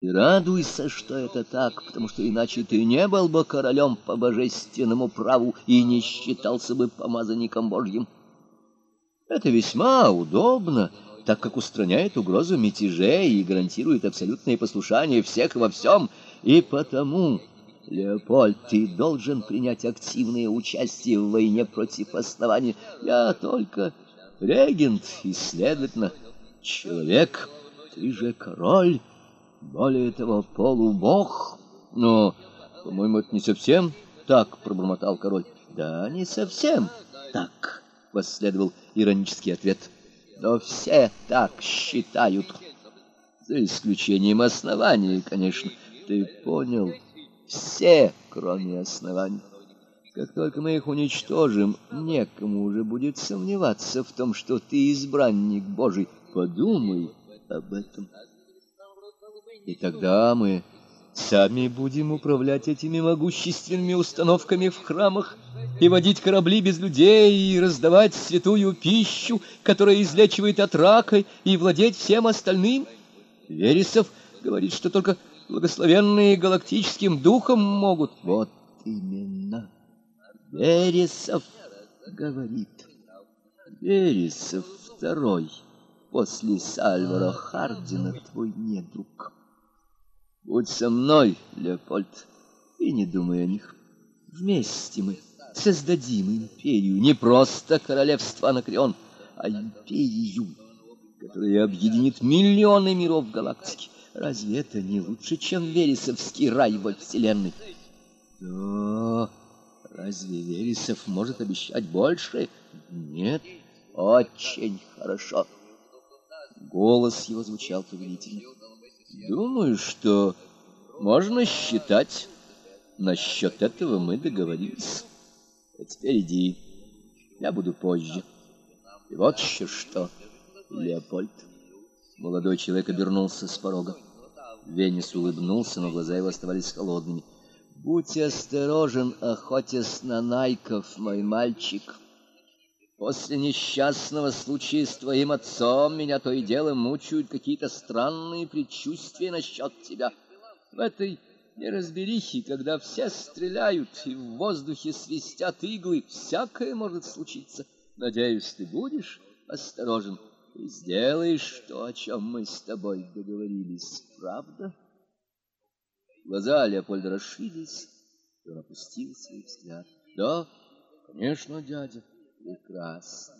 И радуйся, что это так, потому что иначе ты не был бы королем по божественному праву и не считался бы помазанником Божьим. Это весьма удобно, так как устраняет угрозу мятежей и гарантирует абсолютное послушание всех во всем. И потому, Леопольд, ты должен принять активное участие в войне против основания. Я только регент и, следовательно, человек. Ты же король. Более того, полубог. Но, по-моему, это не совсем так, пробормотал король. Да, не совсем так, последовал иронический ответ. Но все так считают. За исключением оснований, конечно. Ты понял? Все, кроме оснований. Как только мы их уничтожим, некому уже будет сомневаться в том, что ты избранник Божий. Подумай об этом. И тогда мы сами будем управлять этими могущественными установками в храмах и водить корабли без людей и раздавать святую пищу, которая излечивает от рака, и владеть всем остальным. Вересов говорит, что только благословенные галактическим духом могут. Вот именно. Вересов говорит. Вересов второй после Сальвара Хардина твой недруг. Будь со мной, Леопольд, и не думай о них. Вместе мы создадим империю, не просто королевство Анакреон, а империю, которая объединит миллионы миров галактики. Разве это не лучше, чем Вересовский рай во Вселенной? Да, разве Вересов может обещать больше? Нет, очень хорошо. Голос его звучал повелительно. Думаю, что можно считать, насчет этого мы договорились. А теперь иди, я буду позже. И вот еще что, Леопольд. Молодой человек обернулся с порога. Венес улыбнулся, но глаза его оставались холодными. Будь осторожен, охотясь на найков, мой мальчик. После несчастного случая с твоим отцом меня то и дело мучают какие-то странные предчувствия насчет тебя. В этой неразберихе, когда все стреляют и в воздухе свистят иглы, всякое может случиться. Надеюсь, ты будешь осторожен и сделаешь то, о чем мы с тобой договорились, правда? Глаза Леопольда расширились, и он опустил свой взгляд. Да, конечно, дядя de graça.